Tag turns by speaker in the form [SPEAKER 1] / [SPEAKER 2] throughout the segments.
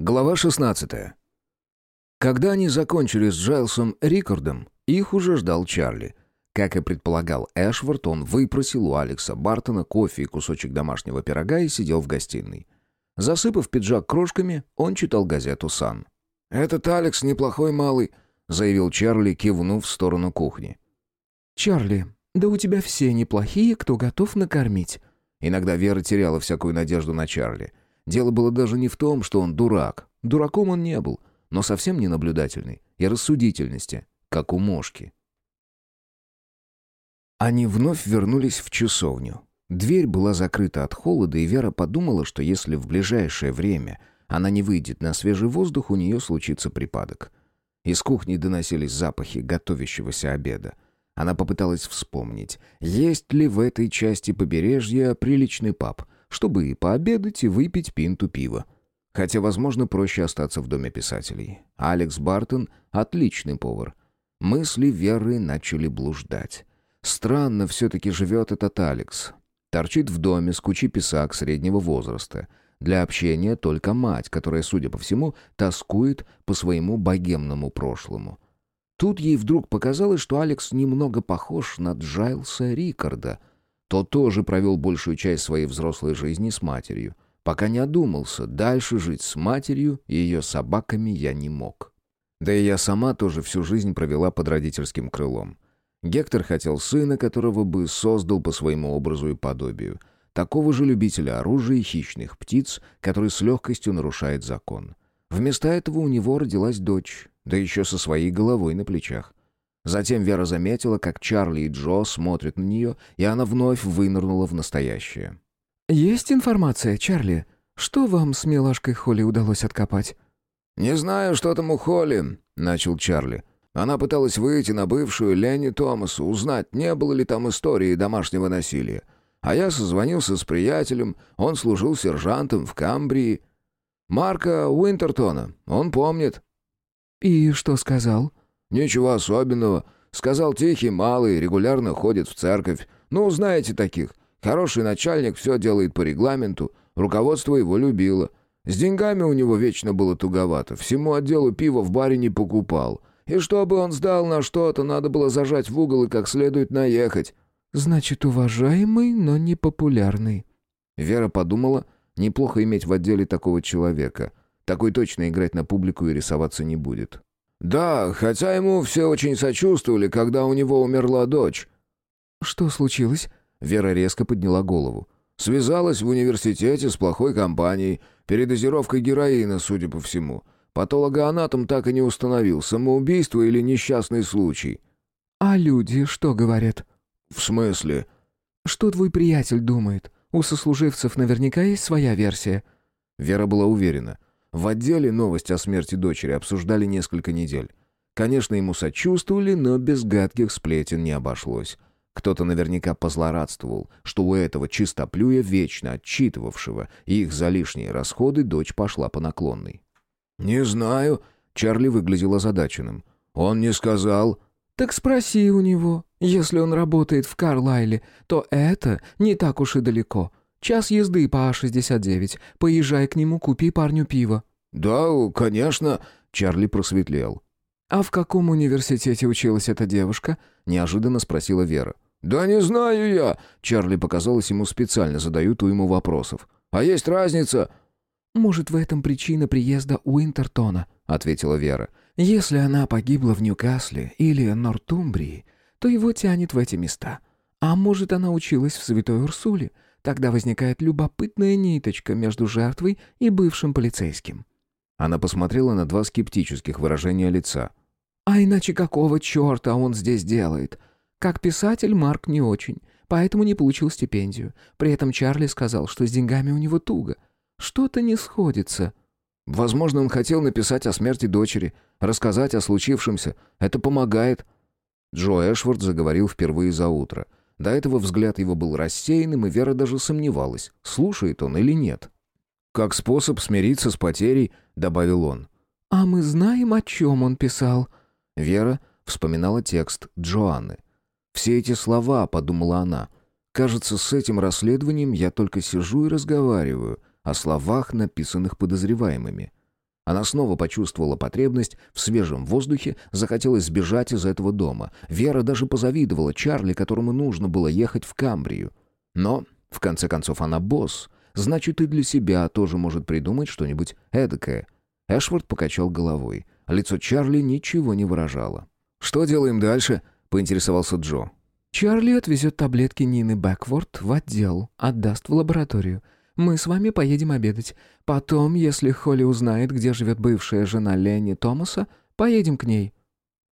[SPEAKER 1] Глава 16. Когда они закончили с Джайлсом Рикардом, их уже ждал Чарли. Как и предполагал Эшвард, он выпросил у Алекса Бартона кофе и кусочек домашнего пирога и сидел в гостиной. Засыпав пиджак крошками, он читал газету «Сан». «Этот Алекс неплохой малый», — заявил Чарли, кивнув в сторону кухни.
[SPEAKER 2] «Чарли, да у тебя все неплохие, кто готов накормить».
[SPEAKER 1] Иногда Вера теряла всякую надежду на Чарли — Дело было даже не в том, что он дурак. Дураком он не был, но совсем не наблюдательный и рассудительности, как у мошки. Они вновь вернулись в часовню. Дверь была закрыта от холода, и Вера подумала, что если в ближайшее время она не выйдет на свежий воздух, у нее случится припадок. Из кухни доносились запахи готовящегося обеда. Она попыталась вспомнить, есть ли в этой части побережья приличный паб — чтобы и пообедать, и выпить пинту пива. Хотя, возможно, проще остаться в доме писателей. Алекс Бартон — отличный повар. Мысли Веры начали блуждать. Странно все-таки живет этот Алекс. Торчит в доме с кучей писак среднего возраста. Для общения только мать, которая, судя по всему, тоскует по своему богемному прошлому. Тут ей вдруг показалось, что Алекс немного похож на Джайлса Рикарда — тот тоже провел большую часть своей взрослой жизни с матерью. Пока не одумался, дальше жить с матерью и ее собаками я не мог. Да и я сама тоже всю жизнь провела под родительским крылом. Гектор хотел сына, которого бы создал по своему образу и подобию. Такого же любителя оружия и хищных птиц, который с легкостью нарушает закон. Вместо этого у него родилась дочь, да еще со своей головой на плечах. Затем Вера заметила, как Чарли и Джо смотрят на нее, и она вновь вынырнула в настоящее.
[SPEAKER 2] «Есть информация, Чарли? Что вам с милашкой Холли удалось откопать?»
[SPEAKER 1] «Не знаю, что там у Холли», — начал Чарли. Она пыталась выйти на бывшую Ленни Томасу, узнать, не было ли там истории домашнего насилия. А я созвонился с приятелем, он служил сержантом в Камбрии. Марка Уинтертона, он помнит.
[SPEAKER 2] «И что сказал?»
[SPEAKER 1] «Ничего особенного. Сказал тихий, малый, регулярно ходит в церковь. Ну, знаете таких. Хороший начальник все делает по регламенту. Руководство его любило. С деньгами у него вечно было туговато. Всему отделу пива в баре не покупал. И чтобы он сдал на что-то, надо было зажать в угол и как следует наехать».
[SPEAKER 2] «Значит, уважаемый, но не популярный».
[SPEAKER 1] Вера подумала, неплохо иметь в отделе такого человека. Такой точно играть на публику и рисоваться не будет. «Да, хотя ему все очень сочувствовали, когда у него умерла дочь».
[SPEAKER 2] «Что случилось?»
[SPEAKER 1] Вера резко подняла голову. «Связалась в университете с плохой компанией. Передозировкой героина, судя по всему. Патологоанатом так и не установил, самоубийство или несчастный случай».
[SPEAKER 2] «А люди что говорят?»
[SPEAKER 1] «В смысле?»
[SPEAKER 2] «Что твой приятель думает? У сослуживцев наверняка есть своя версия».
[SPEAKER 1] Вера была уверена. В отделе новость о смерти дочери обсуждали несколько недель. Конечно, ему сочувствовали, но без гадких сплетен не обошлось. Кто-то наверняка позлорадствовал, что у этого чистоплюя, вечно отчитывавшего их за лишние расходы, дочь пошла по наклонной. «Не знаю», — Чарли выглядел озадаченным. «Он не сказал».
[SPEAKER 2] «Так спроси у него. Если он работает в Карлайле, то это не так уж и далеко. Час езды по А-69. Поезжай к нему, купи парню пиво».
[SPEAKER 1] «Да, конечно», — Чарли просветлел.
[SPEAKER 2] «А в каком университете училась эта девушка?» — неожиданно спросила Вера.
[SPEAKER 1] «Да не знаю я!» — Чарли показалось ему специально задают ему вопросов. «А есть разница?»
[SPEAKER 2] «Может, в этом причина приезда Уинтертона», — ответила Вера. «Если она погибла в Ньюкасле или Нортумбрии, то его тянет в эти места. А может, она училась в Святой Урсуле, Тогда возникает любопытная ниточка между жертвой и бывшим полицейским.
[SPEAKER 1] Она посмотрела на два скептических выражения лица.
[SPEAKER 2] «А иначе какого черта он здесь делает? Как писатель Марк не очень, поэтому не получил стипендию. При этом Чарли сказал, что с деньгами у него туго. Что-то не сходится».
[SPEAKER 1] «Возможно, он хотел написать о смерти дочери, рассказать о случившемся. Это помогает». Джо Эшвард заговорил впервые за утро – до этого взгляд его был рассеянным, и Вера даже сомневалась, слушает он или нет. «Как способ смириться с потерей», — добавил он.
[SPEAKER 2] «А мы знаем, о чем он писал».
[SPEAKER 1] Вера вспоминала текст Джоанны. «Все эти слова», — подумала она. «Кажется, с этим расследованием я только сижу и разговариваю о словах, написанных подозреваемыми». Она снова почувствовала потребность в свежем воздухе, захотелось сбежать из этого дома. Вера даже позавидовала Чарли, которому нужно было ехать в Камбрию. Но, в конце концов, она босс. Значит, и для себя тоже может придумать что-нибудь эдакое. Эшвард покачал головой. Лицо Чарли ничего не выражало. «Что делаем дальше?» — поинтересовался Джо.
[SPEAKER 2] «Чарли отвезет таблетки Нины Бэкворд в отдел, отдаст в лабораторию. Мы с вами поедем обедать. Потом, если Холли узнает, где живет бывшая жена Ленни Томаса, поедем к ней».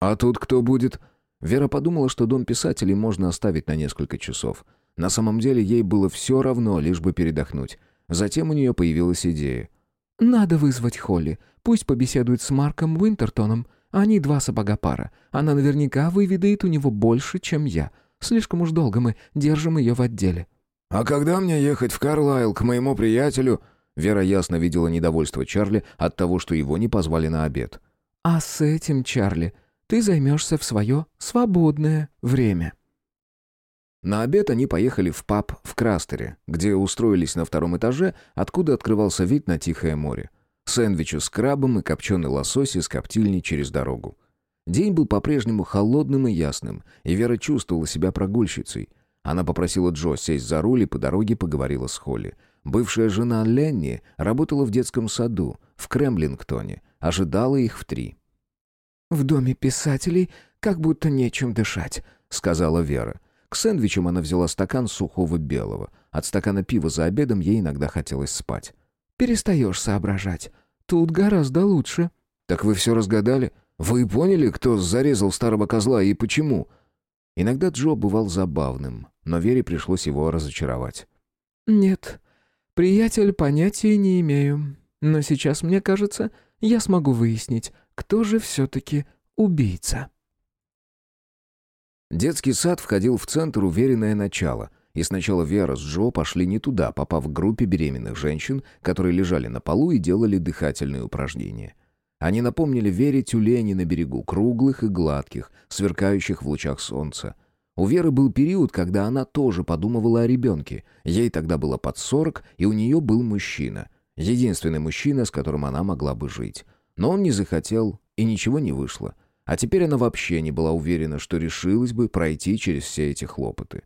[SPEAKER 1] «А тут кто будет?» Вера подумала, что дом писателей можно оставить на несколько часов. На самом деле ей было все равно, лишь бы передохнуть. Затем у нее появилась идея.
[SPEAKER 2] «Надо вызвать Холли. Пусть побеседует с Марком Уинтертоном. Они два сапога пара. Она наверняка выведает у него больше, чем я. Слишком уж долго мы держим ее в отделе».
[SPEAKER 1] «А когда мне ехать в Карлайл к моему приятелю?» Вера ясно видела недовольство Чарли от того, что его не позвали на обед.
[SPEAKER 2] «А с этим, Чарли, ты займешься в свое свободное время».
[SPEAKER 1] На обед они поехали в паб в Крастере, где устроились на втором этаже, откуда открывался вид на Тихое море. Сэндвичи с крабом и копченый лосось из коптильни через дорогу. День был по-прежнему холодным и ясным, и Вера чувствовала себя прогульщицей – она попросила Джо сесть за руль и по дороге поговорила с Холли. Бывшая жена Ленни работала в детском саду в Кремлингтоне, ожидала их в три.
[SPEAKER 2] «В доме писателей как будто нечем дышать», — сказала Вера.
[SPEAKER 1] К сэндвичам она взяла стакан сухого белого. От стакана пива за обедом ей иногда хотелось спать.
[SPEAKER 2] «Перестаешь соображать. Тут гораздо лучше».
[SPEAKER 1] «Так вы все разгадали? Вы поняли, кто зарезал старого козла и почему?» Иногда Джо бывал забавным, но Вере пришлось его разочаровать.
[SPEAKER 2] «Нет, приятель, понятия не имею. Но сейчас, мне кажется, я смогу выяснить, кто же все-таки убийца».
[SPEAKER 1] Детский сад входил в центр уверенное начало, и сначала Вера с Джо пошли не туда, попав к группе беременных женщин, которые лежали на полу и делали дыхательные упражнения. Они напомнили Вере тюлени на берегу, круглых и гладких, сверкающих в лучах солнца. У Веры был период, когда она тоже подумывала о ребенке. Ей тогда было под сорок, и у нее был мужчина. Единственный мужчина, с которым она могла бы жить. Но он не захотел, и ничего не вышло. А теперь она вообще не была уверена, что решилась бы пройти через все эти хлопоты.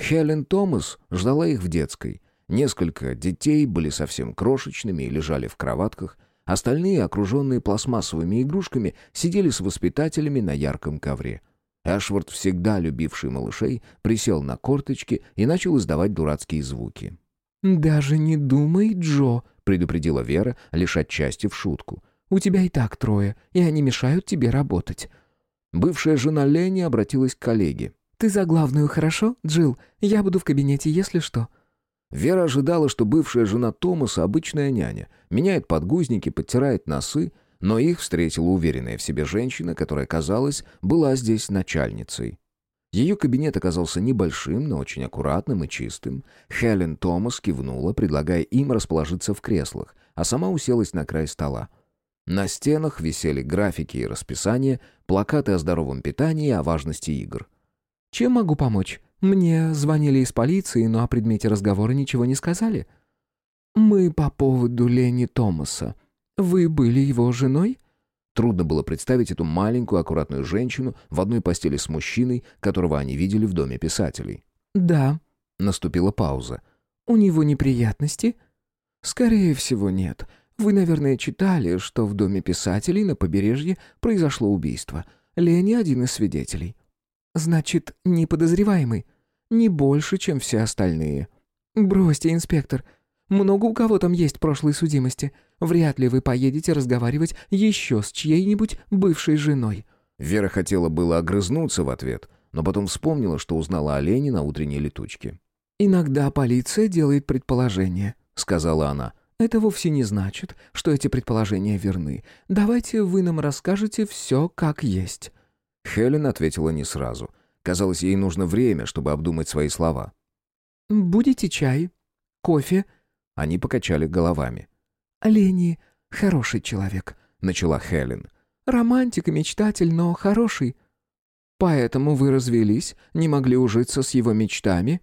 [SPEAKER 1] Хелен Томас ждала их в детской. Несколько детей были совсем крошечными и лежали в кроватках – Остальные, окруженные пластмассовыми игрушками, сидели с воспитателями на ярком ковре. Эшвард, всегда любивший малышей, присел на корточки и начал издавать дурацкие звуки.
[SPEAKER 2] «Даже не думай, Джо», —
[SPEAKER 1] предупредила Вера, лишь отчасти в шутку.
[SPEAKER 2] «У тебя и так трое, и они мешают тебе работать».
[SPEAKER 1] Бывшая жена Лени обратилась к коллеге.
[SPEAKER 2] «Ты за главную, хорошо, Джилл? Я буду в кабинете, если что.
[SPEAKER 1] Вера ожидала, что бывшая жена Томаса обычная няня, меняет подгузники, подтирает носы, но их встретила уверенная в себе женщина, которая, казалось, была здесь начальницей. Ее кабинет оказался небольшим, но очень аккуратным и чистым. Хелен Томас кивнула, предлагая им расположиться в креслах, а сама уселась на край стола. На стенах висели графики и расписания, плакаты о здоровом питании и о важности игр.
[SPEAKER 2] «Чем могу помочь?» Мне звонили из полиции, но о предмете разговора ничего не сказали. Мы по поводу Лени Томаса. Вы были его женой?
[SPEAKER 1] Трудно было представить эту маленькую аккуратную женщину в одной постели с мужчиной, которого они видели в доме писателей.
[SPEAKER 2] Да.
[SPEAKER 1] Наступила пауза.
[SPEAKER 2] У него неприятности? Скорее всего, нет. Вы, наверное, читали, что в доме писателей на побережье произошло убийство. Лени один из свидетелей. «Значит, не подозреваемый? Не больше, чем все остальные». «Бросьте, инспектор. Много у кого там есть прошлой судимости. Вряд ли вы поедете разговаривать еще с чьей-нибудь бывшей женой».
[SPEAKER 1] Вера хотела было огрызнуться в ответ, но потом вспомнила, что узнала о Лене на утренней летучке.
[SPEAKER 2] «Иногда полиция делает предположения», — сказала она. «Это вовсе не значит, что эти предположения верны. Давайте вы нам расскажете все как есть».
[SPEAKER 1] Хелен ответила не сразу. Казалось, ей нужно время, чтобы обдумать свои слова.
[SPEAKER 2] «Будете чай? Кофе?»
[SPEAKER 1] Они покачали головами.
[SPEAKER 2] «Лени хороший человек», —
[SPEAKER 1] начала Хелен.
[SPEAKER 2] «Романтик и мечтатель, но хороший. Поэтому вы развелись, не могли ужиться с его мечтами?»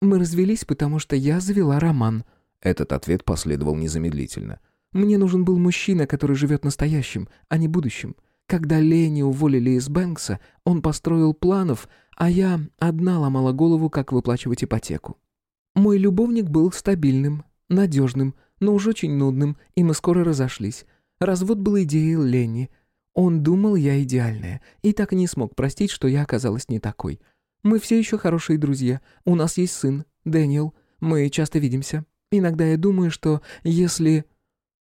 [SPEAKER 2] «Мы развелись, потому что я завела роман».
[SPEAKER 1] Этот ответ последовал незамедлительно.
[SPEAKER 2] Мне нужен был мужчина, который живет настоящим, а не будущим. Когда Лени уволили из Бэнкса, он построил планов, а я одна ломала голову, как выплачивать ипотеку. Мой любовник был стабильным, надежным, но уж очень нудным, и мы скоро разошлись. Развод был идеей Ленни. Он думал, я идеальная, и так и не смог простить, что я оказалась не такой. Мы все еще хорошие друзья. У нас есть сын, Дэниел. Мы часто видимся. Иногда я думаю, что если...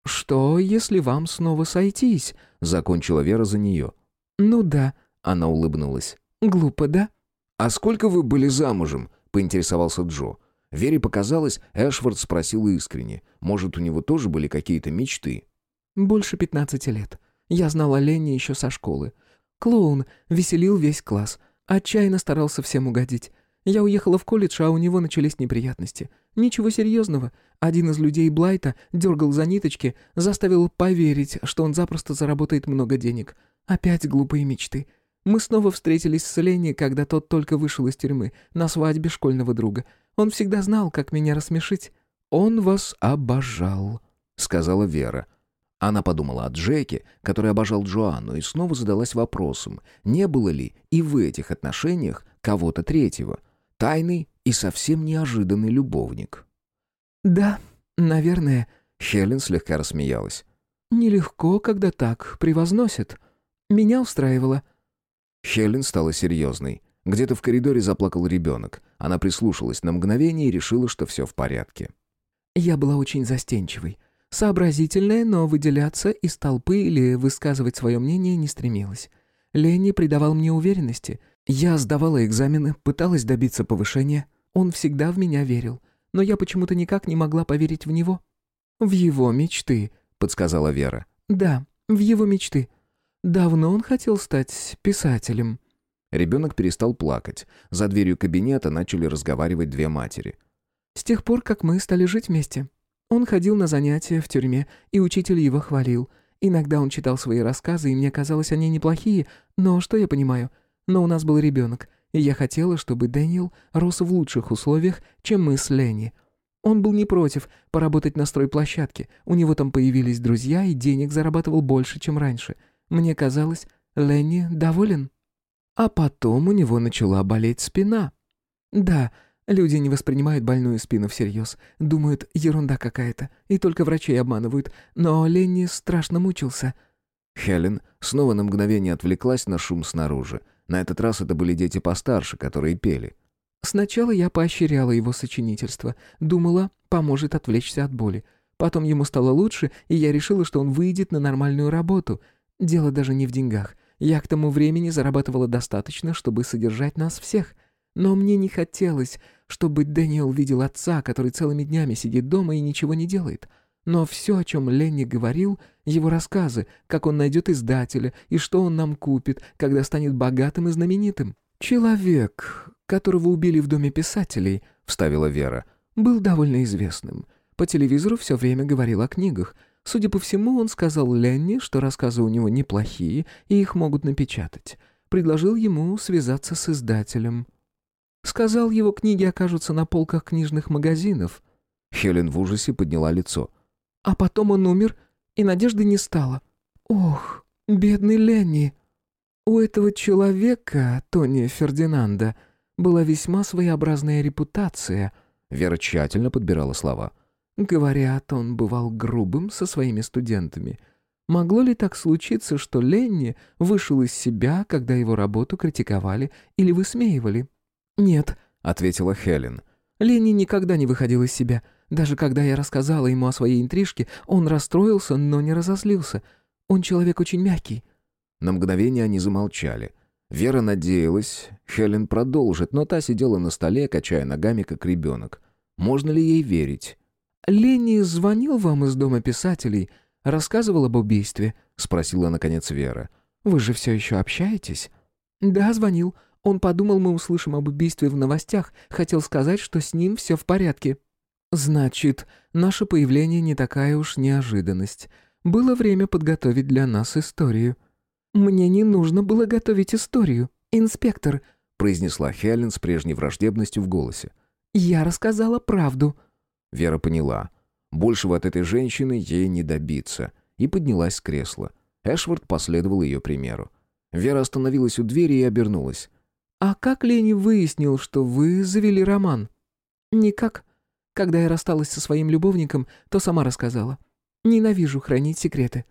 [SPEAKER 2] «Что, если вам снова сойтись?» — закончила Вера за нее. «Ну да», — она улыбнулась. «Глупо, да?»
[SPEAKER 1] «А сколько вы были замужем?» — поинтересовался Джо. Вере показалось, Эшвард спросил искренне. Может, у него тоже были какие-то мечты?
[SPEAKER 2] «Больше пятнадцати лет. Я знала Ленни еще со школы. Клоун веселил весь класс. Отчаянно старался всем угодить. Я уехала в колледж, а у него начались неприятности. Ничего серьезного. Один из людей Блайта дергал за ниточки, заставил поверить, что он запросто заработает много денег. Опять глупые мечты. Мы снова встретились с Ленни, когда тот только вышел из тюрьмы, на свадьбе школьного друга. Он всегда знал, как меня рассмешить.
[SPEAKER 1] «Он вас обожал», — сказала Вера. Она подумала о Джеке, который обожал Джоанну, и снова задалась вопросом, не было ли и в этих отношениях кого-то третьего, тайный и совсем неожиданный любовник.
[SPEAKER 2] «Да, наверное», —
[SPEAKER 1] Хелен слегка рассмеялась.
[SPEAKER 2] «Нелегко, когда так превозносят. Меня устраивало».
[SPEAKER 1] Хелен стала серьезной. Где-то в коридоре заплакал ребенок. Она прислушалась на мгновение и решила, что все в порядке.
[SPEAKER 2] «Я была очень застенчивой. Сообразительная, но выделяться из толпы или высказывать свое мнение не стремилась. Ленни придавал мне уверенности. Я сдавала экзамены, пыталась добиться повышения. Он всегда в меня верил. Но я почему-то никак не могла поверить в него. «В его мечты», — подсказала Вера. «Да, в его мечты. Давно он хотел стать писателем».
[SPEAKER 1] Ребенок перестал плакать. За дверью кабинета начали разговаривать две матери.
[SPEAKER 2] «С тех пор, как мы стали жить вместе. Он ходил на занятия в тюрьме, и учитель его хвалил. Иногда он читал свои рассказы, и мне казалось, они неплохие, но что я понимаю? Но у нас был ребенок, и я хотела, чтобы Дэниел рос в лучших условиях, чем мы с Ленни. Он был не против поработать на стройплощадке, у него там появились друзья, и денег зарабатывал больше, чем раньше. Мне казалось, Ленни доволен. А потом у него начала болеть спина. Да, Люди не воспринимают больную спину всерьез. Думают, ерунда какая-то. И только врачей обманывают. Но Ленни страшно мучился.
[SPEAKER 1] Хелен снова на мгновение отвлеклась на шум снаружи. На этот раз это были дети постарше, которые пели.
[SPEAKER 2] Сначала я поощряла его сочинительство. Думала, поможет отвлечься от боли. Потом ему стало лучше, и я решила, что он выйдет на нормальную работу. Дело даже не в деньгах. Я к тому времени зарабатывала достаточно, чтобы содержать нас всех. Но мне не хотелось, чтобы Дэниел видел отца, который целыми днями сидит дома и ничего не делает. Но все, о чем Ленни говорил, его рассказы, как он найдет издателя и что он нам купит, когда станет богатым и знаменитым. «Человек, которого убили в Доме писателей», — вставила Вера, — «был довольно известным. По телевизору все время говорил о книгах. Судя по всему, он сказал Ленни, что рассказы у него неплохие, и их могут напечатать. Предложил ему связаться с издателем». Сказал, его книги окажутся на полках книжных магазинов».
[SPEAKER 1] Хелен в ужасе подняла лицо.
[SPEAKER 2] «А потом он умер, и надежды не стало. Ох, бедный Ленни!» У этого человека, Тони Фердинанда, была весьма своеобразная репутация.
[SPEAKER 1] Вера тщательно подбирала слова.
[SPEAKER 2] Говорят, он бывал грубым со своими студентами. Могло ли так случиться, что Ленни вышел из себя, когда его работу критиковали или высмеивали? «Нет», — ответила Хелен. «Ленни никогда не выходил из себя. Даже когда я рассказала ему о своей интрижке, он расстроился, но не разозлился. Он человек очень мягкий».
[SPEAKER 1] На мгновение они замолчали. Вера надеялась, Хелен продолжит, но та сидела на столе, качая ногами, как ребенок. Можно ли ей верить?
[SPEAKER 2] «Ленни звонил вам из Дома писателей, рассказывал об убийстве?» — спросила, наконец, Вера. «Вы же все еще общаетесь?» «Да, звонил. Он подумал, мы услышим об убийстве в новостях, хотел сказать, что с ним все в порядке». «Значит, наше появление не такая уж неожиданность. Было время подготовить для нас историю». «Мне не нужно было готовить историю, инспектор», произнесла Хелен с прежней враждебностью в голосе. «Я рассказала правду».
[SPEAKER 1] Вера поняла. Большего от этой женщины ей не добиться. И поднялась с кресла. Эшвард последовал ее примеру. Вера остановилась у двери и обернулась.
[SPEAKER 2] «А как Лени выяснил, что вы завели роман?» «Никак. Когда я рассталась со своим любовником, то сама рассказала. Ненавижу хранить секреты.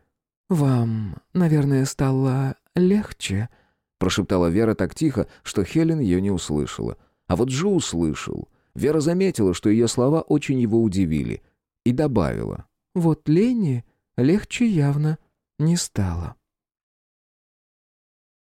[SPEAKER 2] Вам, наверное, стало легче?»
[SPEAKER 1] Прошептала Вера так тихо, что Хелен ее не услышала. А вот Джо услышал. Вера заметила, что ее слова очень его удивили. И добавила.
[SPEAKER 2] «Вот Лене легче явно не стало».